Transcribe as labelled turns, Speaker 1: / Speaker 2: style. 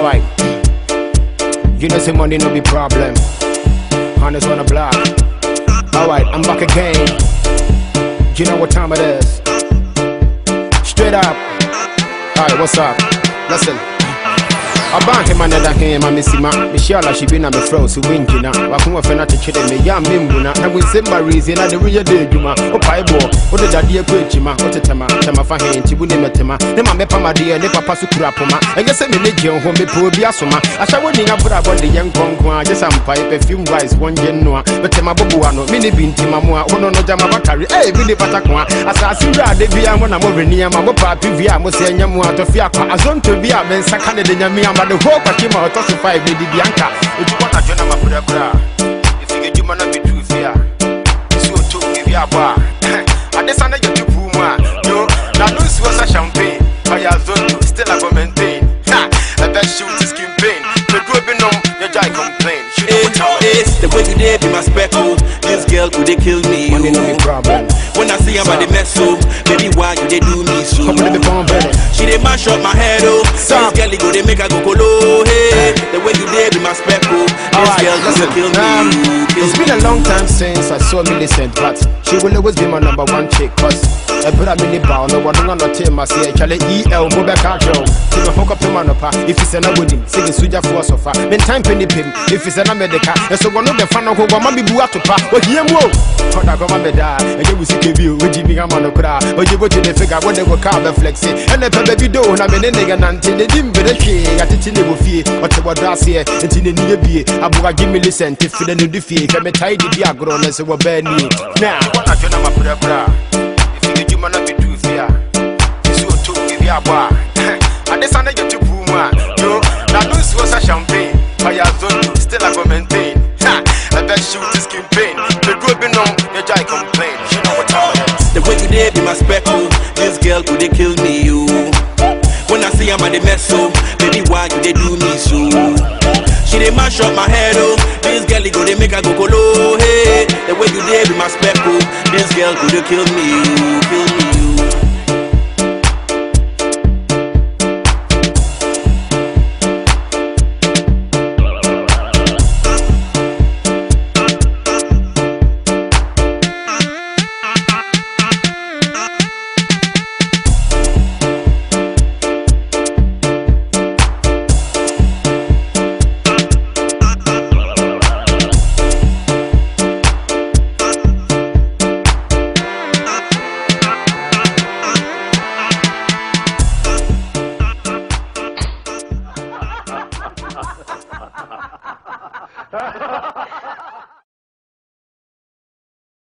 Speaker 1: Alright. You know, say money no be problem. Honest on the block. Alright, I'm back again. You know what time it is. Straight up. Alright, what's up? Listen. ɔbaa hema ne da hema mesima mehyia alahye bi na mefrɛ wo sɛ wongyina wakoma fɛ no akyekyere me yɛ na. memmuna na wonsɛm ma. Reesie na de woyɛ dɛ adwuma wopae boɔ wode dadeɛ kɔ akyima wotetɛma tɛma fa hee nti wo ne metema ne ma mɛpamadeɛ ne papa so kura poma ɛnyɛ sɛ mene gye ho mepɛ obi asoma ahyɛ wo nin abrabɔ de yɛ nkɔnko a gye sɛ mpae perfume wise wɔngye nnoa metema boboa no mene bi ntima mo a wono no gyama bakare ɛɛ bi ne patako a asase wurade bia mo na mowe nneɛma mopaapi wie a mosɛ nyɛ mo atɔfe akwa azonto bi a mensa ka ne de nyame ama de ho kwaki ma ɔtɔ so five di bianca. Ojú bɔ na jɔna ma kura you efige juma na bi tu fia esi o to ebi abɔ a adesa ne yɛ tupu mu a yo na ah. no nsuo sa champagne. Ɔyɛ azonto still a go maintain. Ha! Ɛbɛ shiw ti skin pain. Pedu obi nom yɛ gya i complain. She no go tell me.
Speaker 2: It's the way you did be my speckle. This girl could they kill me.
Speaker 1: money no be problem.
Speaker 2: When I see her by the mess up, baby, why you they do me so?
Speaker 1: come on be born better
Speaker 2: She they mash up my head oh. This girl go they make her go kill me.
Speaker 1: um, long time since I saw Millicent, but she will always be my number one chick. Cause I put a mini bow, no one on the team, I say, Charlie EL, Boba Carjo. See the hook up to Manopa, if it's an wedding, singing Suja for sofa. Then time penny pim, if it's an America, and so one of the fan of who want to be Buatupa, but here mo. Hold on, come on, beda, and you will see you, which you become on the or you go to the figure what they were carved flexing, and the baby do, and I'm in a nigga, and the dim, but a she, at the tinny will fear, or to what I say, and in the near be, Abuga give me listen, if you don't do fear, if I'm a tidy diagro, and so we're burning. Now, what I don't know about the if you get you man up to fear, it's your two, if you are bar. And this under your two puma, yo, now lose was a champagne, I have done still I go maintain. Ha, I bet shoot this skin pain, the group be known, your jai complain, you know what time it is.
Speaker 2: The way you did be my speckle. Oh. This girl could they kill me you. When I see her by the mess up, baby, why you they do me so? She they mash up my head oh. This girl go they make her go colo. Hey, the way you did be my speckle. This girl could have killed me you, kill me